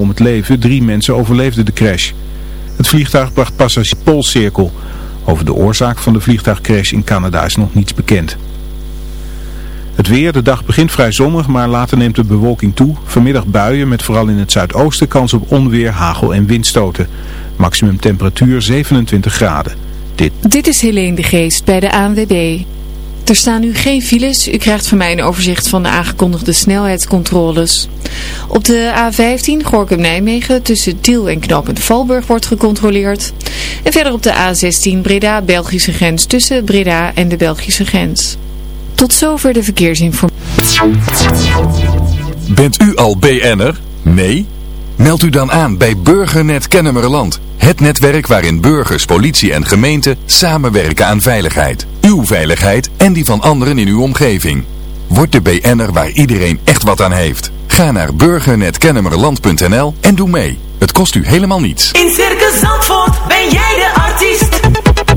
om het leven. Drie mensen overleefden de crash. Het vliegtuig bracht passagiers Poolcirkel. Over de oorzaak van de vliegtuigcrash in Canada is nog niets bekend. Het weer, de dag begint vrij zonnig, maar later neemt de bewolking toe. Vanmiddag buien met vooral in het zuidoosten kans op onweer, hagel en windstoten. Maximum temperatuur 27 graden. Dit, Dit is Helene de Geest bij de ANWB. Er staan nu geen files. U krijgt van mij een overzicht van de aangekondigde snelheidscontroles. Op de A15 Gorkum-Nijmegen tussen Tiel en Knopend Valburg wordt gecontroleerd. En verder op de A16 Breda-Belgische grens tussen Breda en de Belgische grens. Tot zover de verkeersinformatie. Bent u al BN'er? Nee? Meld u dan aan bij Burgernet Kennemerland. Het netwerk waarin burgers, politie en gemeente samenwerken aan veiligheid. Uw veiligheid en die van anderen in uw omgeving. Word de BN'er waar iedereen echt wat aan heeft. Ga naar burgernetkennemerland.nl en doe mee. Het kost u helemaal niets. In Circus Zandvoort ben jij de artiest.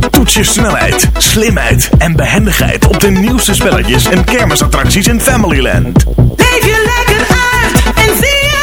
Toets je snelheid, slimheid en behendigheid op de nieuwste spelletjes en kermisattracties in Familyland. Leef je lekker uit en zie zelf.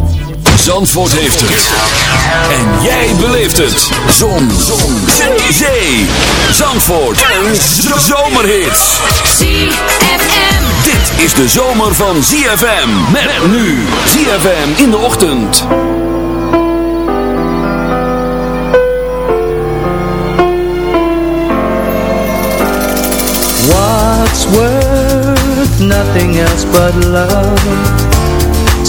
Zandvoort heeft het. En jij beleeft het. Zon. Zon. Zee. Zee. Zandvoort. Een zomerhit. ZFM. Dit is de zomer van ZFM. Met nu. ZFM in de ochtend. What's worth nothing else but love?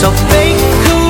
So fake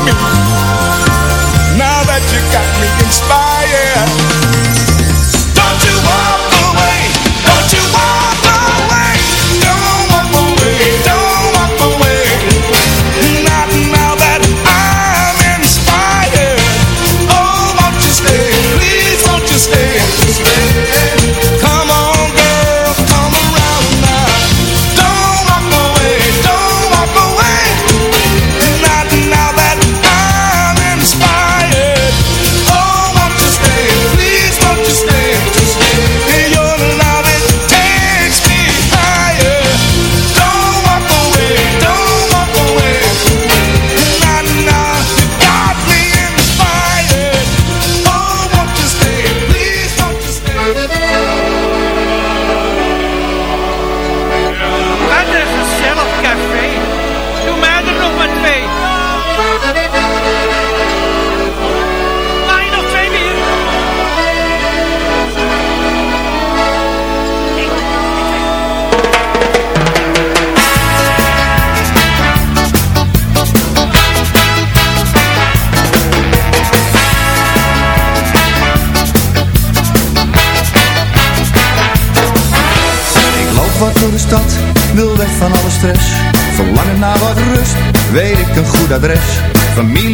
me adres. Familie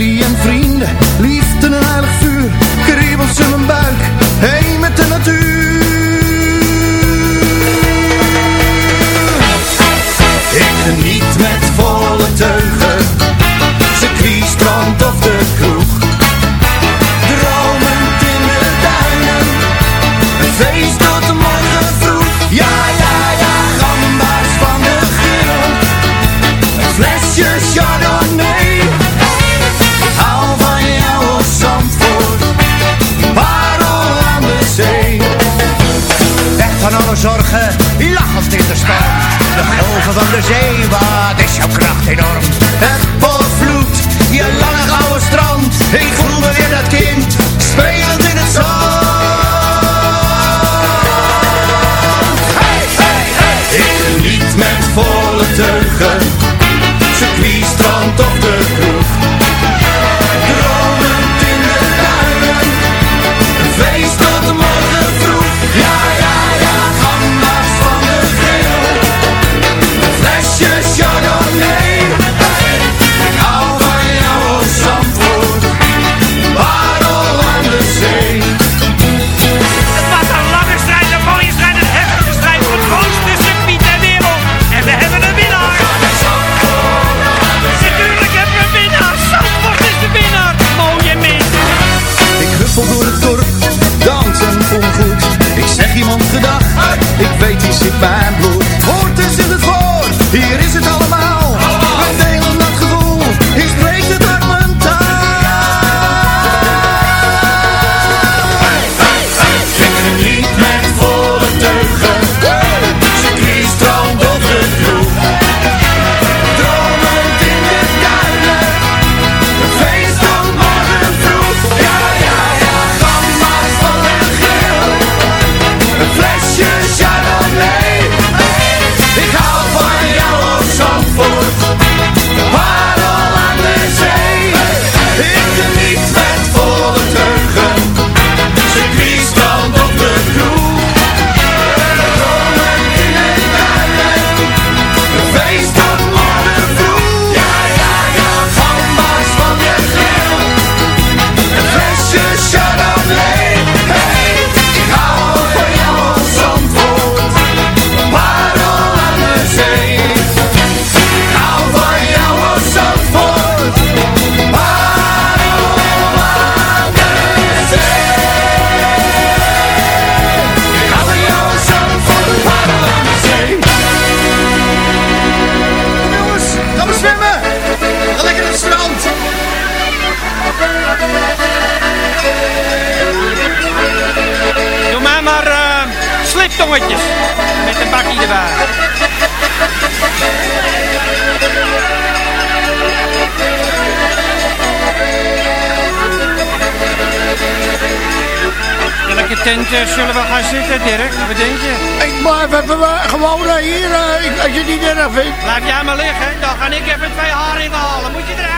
Eh, zullen we gaan zitten, Dirk? Wat denk je? Ik blijf even we gewoon eh, hier, eh, als je niet erg vindt. Blijf jij maar liggen, dan ga ik even twee haringen halen. Moet je eruit?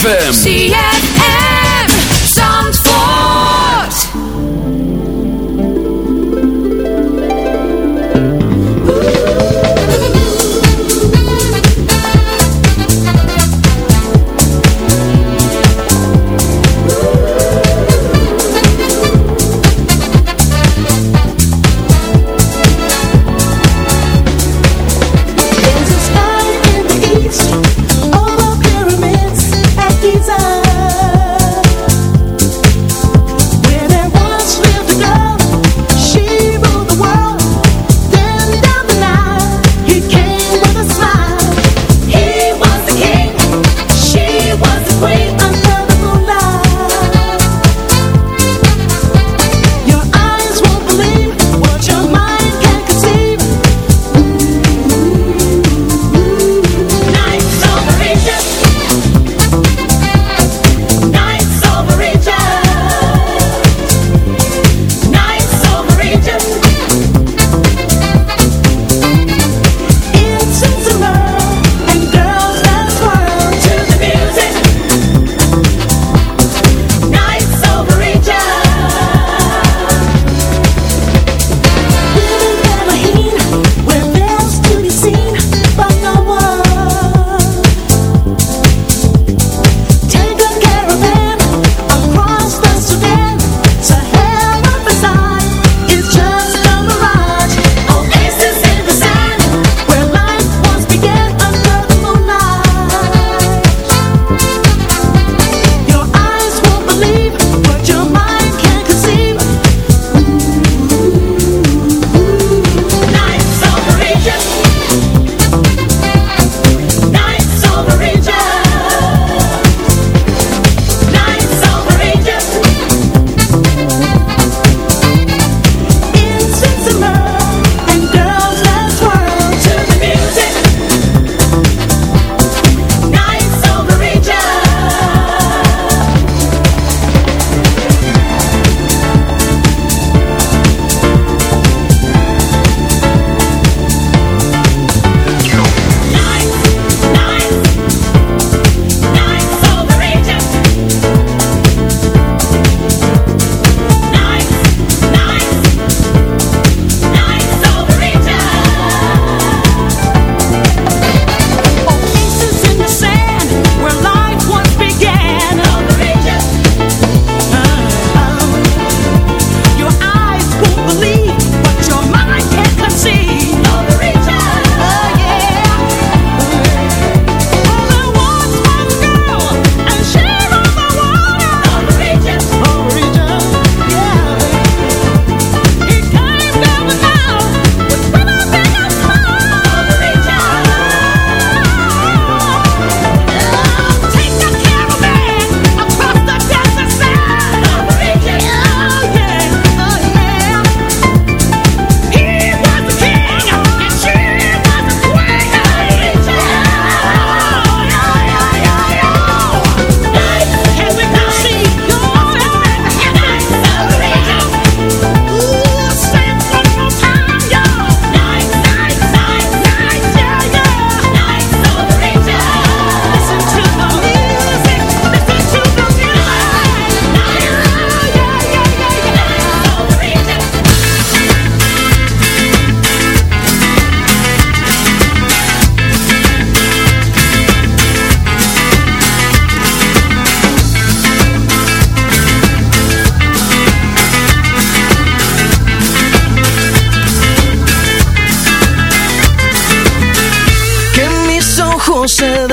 ZFM. ZFM.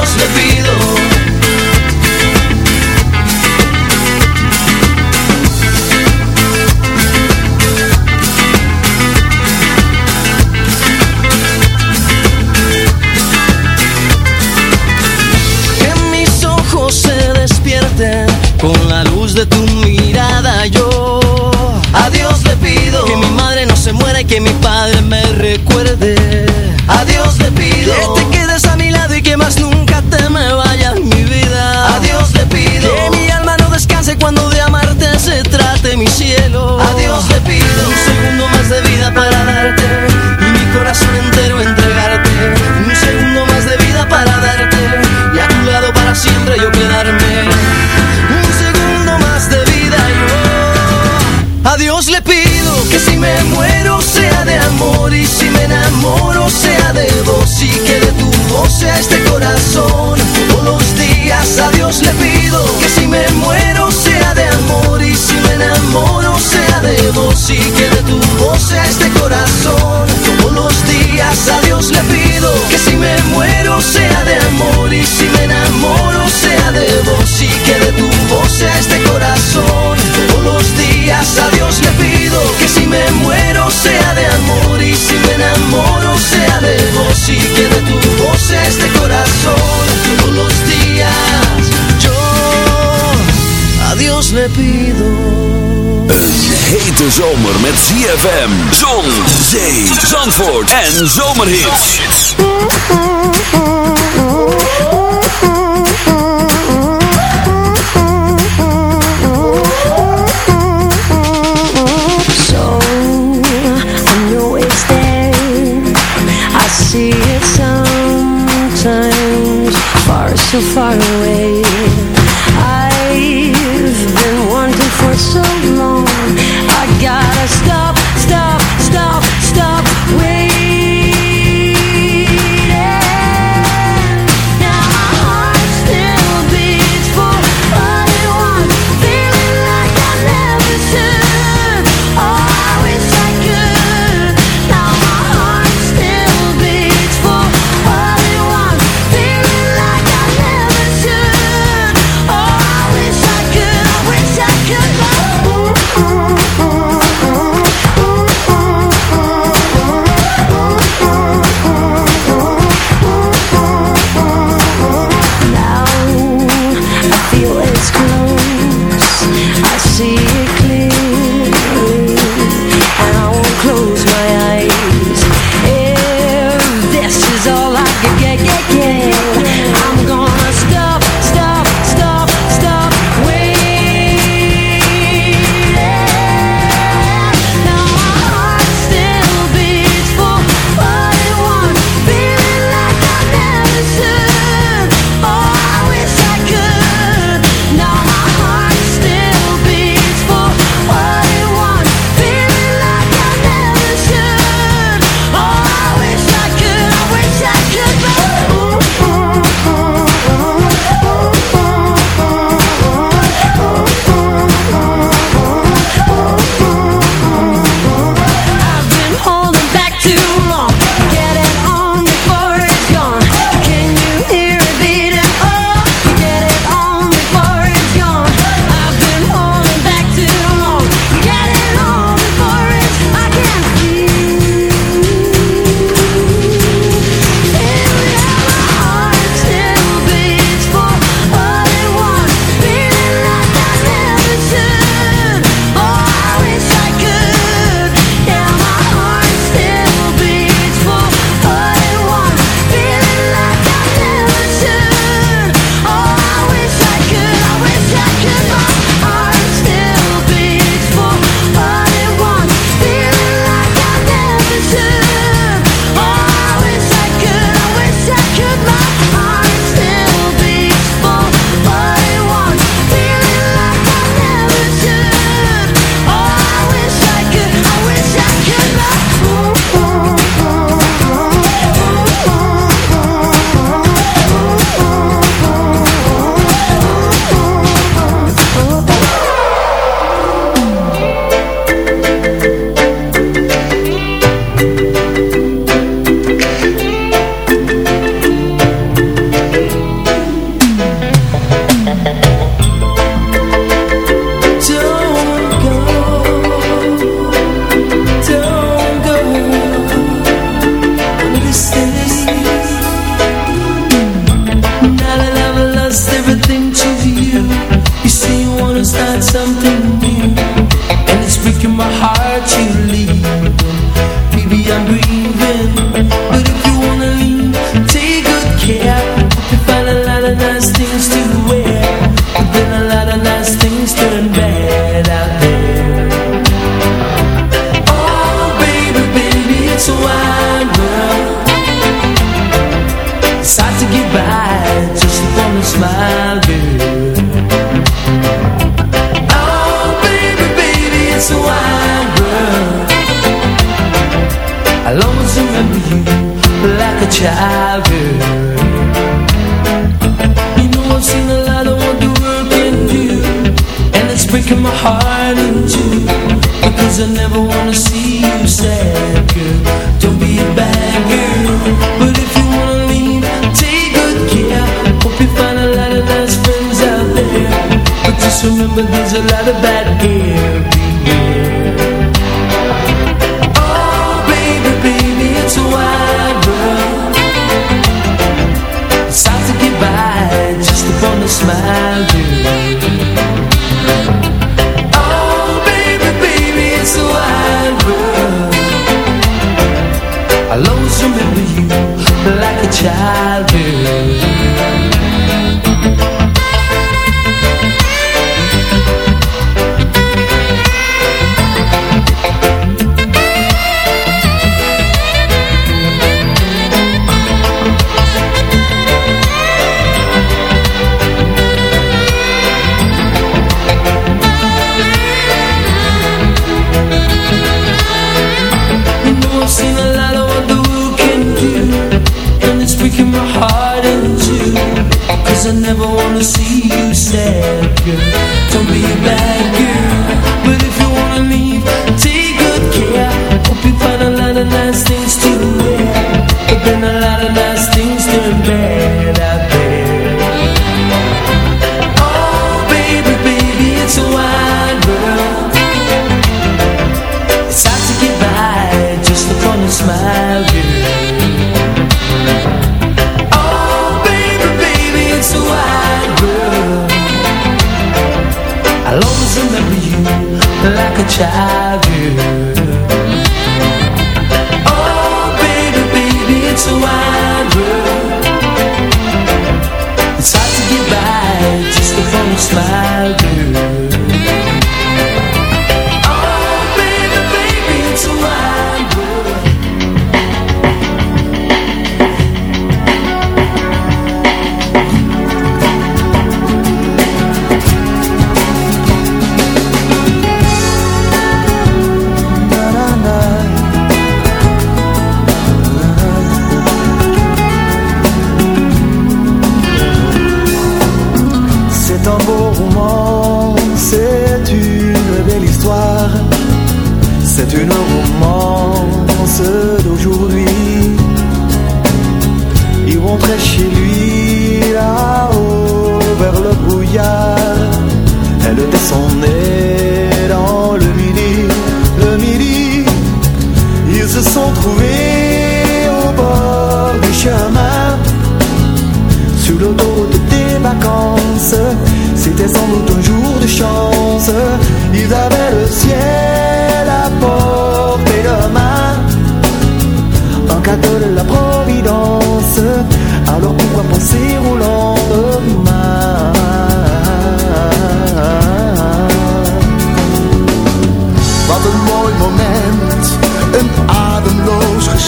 hemos pido. Een hete zomer met ZFM, zon, zee, zandvoort en zomerhits. So, I know it's there, I see it sometimes, far so far away. Stop. childhood You know I've seen a lot of what the world can do And it's breaking my heart in two. Because I never want to see you sad, girl. Don't be a bad girl. But if you want to leave, take good care. Hope you find a lot of nice friends out there. But just remember there's a lot of bad girls. child child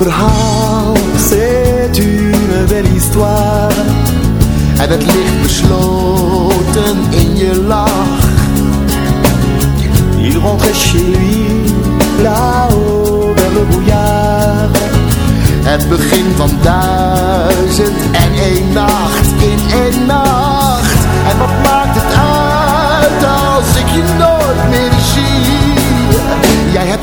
Verhaal, c'est une belle histoire. En het ligt besloten in je lach. Il rentrait chez lui, là-haut vers le brouillard. Het begin van duizend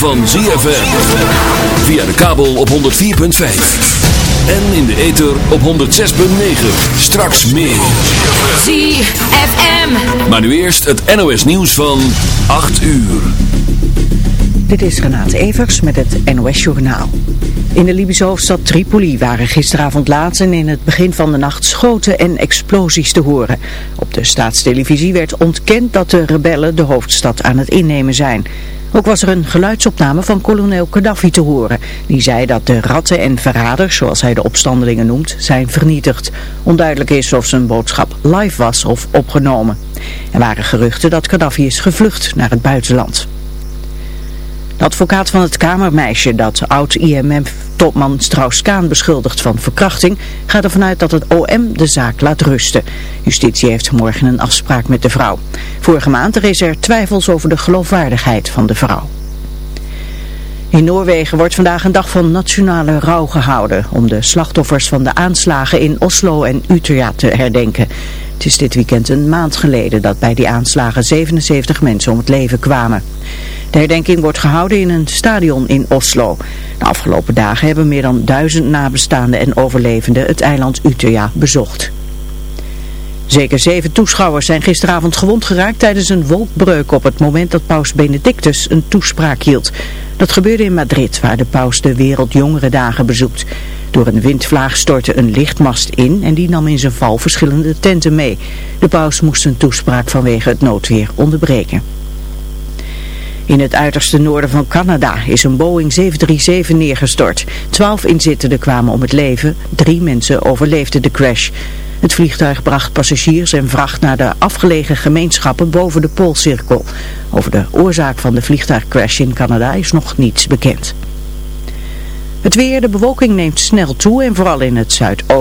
van ZFM. Via de kabel op 104.5. En in de ether op 106.9. Straks meer. ZFM. Maar nu eerst het NOS nieuws van 8 uur. Dit is Renate Evers met het NOS Journaal. In de Libische hoofdstad Tripoli waren gisteravond laat en in het begin van de nacht schoten en explosies te horen. Op de staatstelevisie werd ontkend dat de rebellen de hoofdstad aan het innemen zijn. Ook was er een geluidsopname van kolonel Gaddafi te horen. Die zei dat de ratten en verraders, zoals hij de opstandelingen noemt, zijn vernietigd. Onduidelijk is of zijn boodschap live was of opgenomen. Er waren geruchten dat Gaddafi is gevlucht naar het buitenland. De advocaat van het kamermeisje dat oud-IMF-topman Strauss-Kaan beschuldigt van verkrachting gaat ervan uit dat het OM de zaak laat rusten. Justitie heeft morgen een afspraak met de vrouw. Vorige maand rees er twijfels over de geloofwaardigheid van de vrouw. In Noorwegen wordt vandaag een dag van nationale rouw gehouden om de slachtoffers van de aanslagen in Oslo en Utrecht te herdenken. Het is dit weekend een maand geleden dat bij die aanslagen 77 mensen om het leven kwamen. De herdenking wordt gehouden in een stadion in Oslo. De afgelopen dagen hebben meer dan duizend nabestaanden en overlevenden het eiland Utøya bezocht. Zeker zeven toeschouwers zijn gisteravond gewond geraakt tijdens een wolkbreuk op het moment dat paus Benedictus een toespraak hield. Dat gebeurde in Madrid, waar de paus de Wereldjongerendagen bezoekt. Door een windvlaag stortte een lichtmast in en die nam in zijn val verschillende tenten mee. De paus moest zijn toespraak vanwege het noodweer onderbreken. In het uiterste noorden van Canada is een Boeing 737 neergestort. Twaalf inzittenden kwamen om het leven, drie mensen overleefden de crash. Het vliegtuig bracht passagiers en vracht naar de afgelegen gemeenschappen boven de Poolcirkel. Over de oorzaak van de vliegtuigcrash in Canada is nog niets bekend. Het weer, de bewolking neemt snel toe en vooral in het zuidoosten.